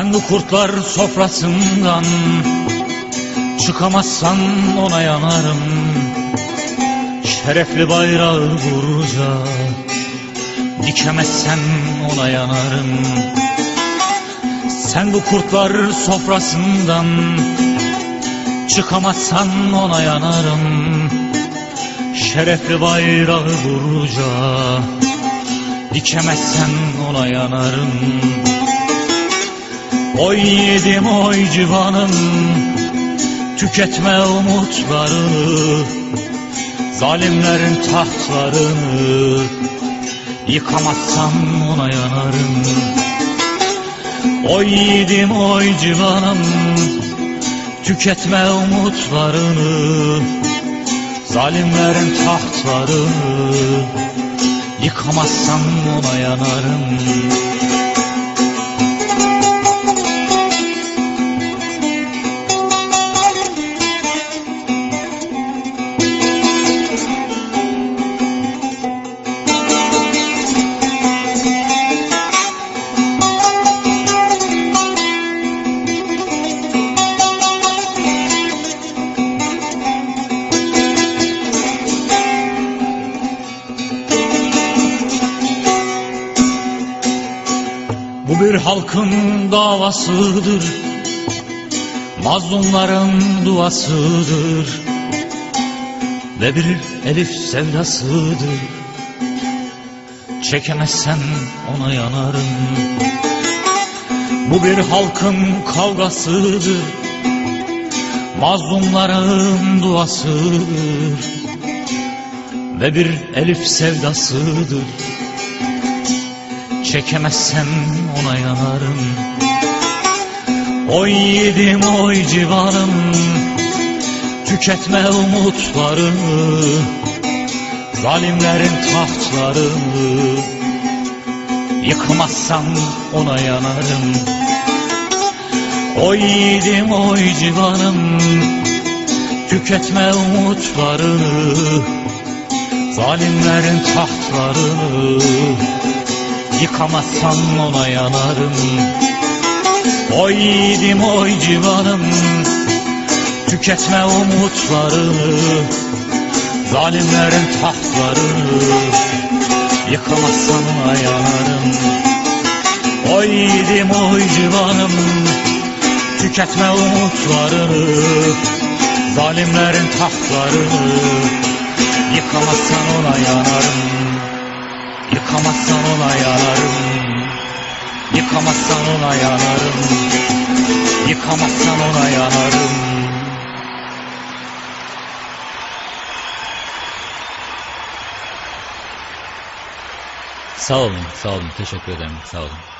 Sen bu kurtlar sofrasından Çıkamazsan ona yanarım. Şerefli bayrağı vurca Dikemezsen ona yanarım. Sen bu kurtlar sofrasından Çıkamazsan ona yanarım. Şerefli bayrağı vurca Dikemezsen ona yanarım Oy yedim oy civanım Tüketme umutlarını Zalimlerin tahtlarını Yıkamazsam ona yanarım. Oy yiğidim oy civanım Tüketme umutlarını Zalimlerin tahtlarını Yıkamazsam ona yanarım bir halkın davasıdır. Mazlumların duasıdır Ve bir elif sevdasıdır. Çekemezsen ona yanarım. Bu bir halkın kavgasıdır. Mazlumların duasıdır Ve bir elif sevdasıdır Çekemezsen ona yanarım. Oy yiğidim oy civanım Tüketme umutlarını Zalimlerin tahtlarını Yıkmazsam ona yanarım. Oy yiğidim oy civanım Tüketme umutlarını Zalimlerin tahtlarını Yıkamazsan ona yanarım. Oy yiğidim oy civanım Tüketme umutlarını Zalimlerin tahtlarını. Yıkamazsan ona yanarım. Oy yiğidim oy civanım Tüketme umutlarını Zalimlerin tahtlarını. Yıkamazsan ona yanarım. Yıkamazsan ona yanarım ona yanarım Yıkamazsan ona yanarım Sağ olun, sağ olun. Teşekkür ederim. Sağ olun.